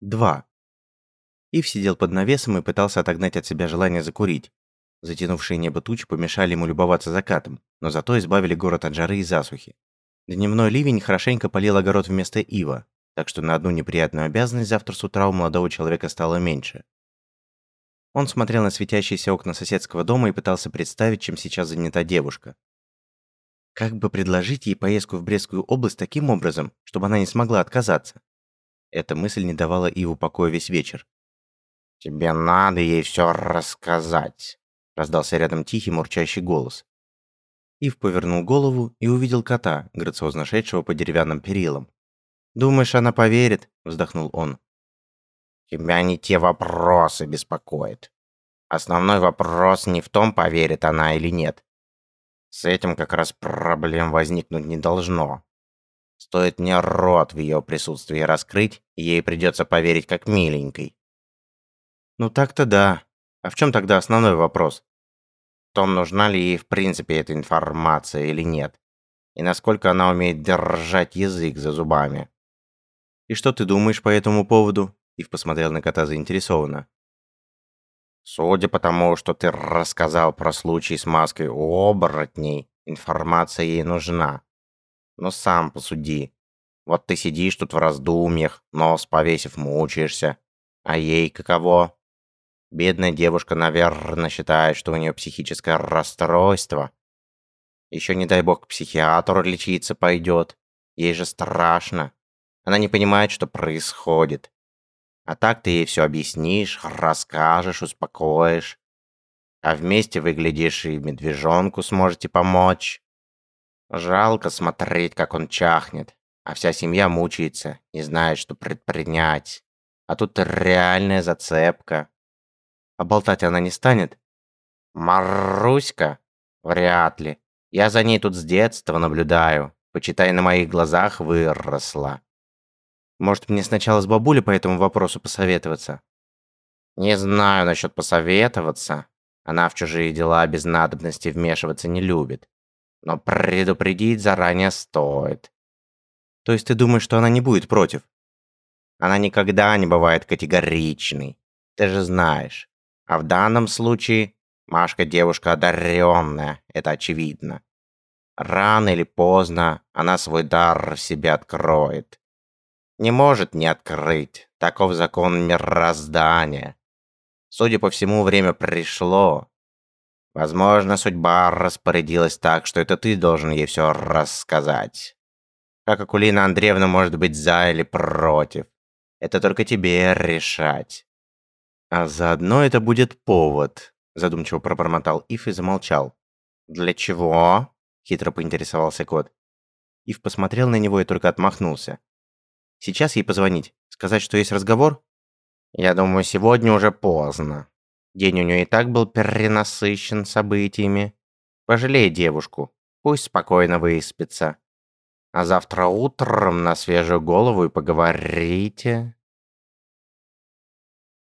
Два. Ив сидел под навесом и пытался отогнать от себя желание закурить. Затянувшие небо тучи помешали ему любоваться закатом, но зато избавили город от жары и засухи. Дневной ливень хорошенько полил огород вместо ива, так что на одну неприятную обязанность завтра с утра у молодого человека стало меньше. Он смотрел на светящиеся окна соседского дома и пытался представить, чем сейчас занята девушка. Как бы предложить ей поездку в Брестскую область таким образом, чтобы она не смогла отказаться? Эта мысль не давала Иву покоя весь вечер. «Тебе надо ей все рассказать», — раздался рядом тихий мурчащий голос. Ив повернул голову и увидел кота, грациозно шедшего по деревянным перилам. «Думаешь, она поверит?» – вздохнул он. «Тебя не те вопросы беспокоят. Основной вопрос не в том, поверит она или нет. С этим как раз проблем возникнуть не должно. Стоит мне рот в ее присутствии раскрыть, ей придется поверить как миленькой. Ну так-то да. А в чем тогда основной вопрос? В том, нужна ли ей в принципе эта информация или нет. И насколько она умеет держать язык за зубами. И что ты думаешь по этому поводу? Ив посмотрел на кота заинтересованно. Судя по тому, что ты рассказал про случай с маской у оборотней, информация ей нужна. Но сам посуди. Вот ты сидишь тут в раздумьях, нос повесив мучаешься. А ей каково? Бедная девушка, наверное, считает, что у нее психическое расстройство. Еще не дай бог к психиатру лечиться пойдет. Ей же страшно. Она не понимает, что происходит. А так ты ей все объяснишь, расскажешь, успокоишь. А вместе вы, глядишь, и медвежонку сможете помочь. Жалко смотреть, как он чахнет, а вся семья мучается, не знает, что предпринять. А тут реальная зацепка. А болтать она не станет? Маруська? Вряд ли. Я за ней тут с детства наблюдаю. Почитай, на моих глазах выросла. Может, мне сначала с бабулей по этому вопросу посоветоваться? Не знаю насчет посоветоваться. Она в чужие дела без надобности вмешиваться не любит. Но предупредить заранее стоит. То есть ты думаешь, что она не будет против? Она никогда не бывает категоричной. Ты же знаешь. А в данном случае Машка девушка одаренная, это очевидно. Рано или поздно она свой дар в себе откроет. Не может не открыть. Таков закон мироздания. Судя по всему, время пришло. Возможно, судьба распорядилась так, что это ты должен ей все рассказать. Как Акулина Андреевна может быть за или против. Это только тебе решать. А заодно это будет повод, задумчиво пробормотал Ив и замолчал. Для чего? хитро поинтересовался кот. Ив посмотрел на него и только отмахнулся. Сейчас ей позвонить, сказать, что есть разговор? Я думаю, сегодня уже поздно. День у нее и так был перенасыщен событиями. Пожалей девушку, пусть спокойно выспится. А завтра утром на свежую голову и поговорите.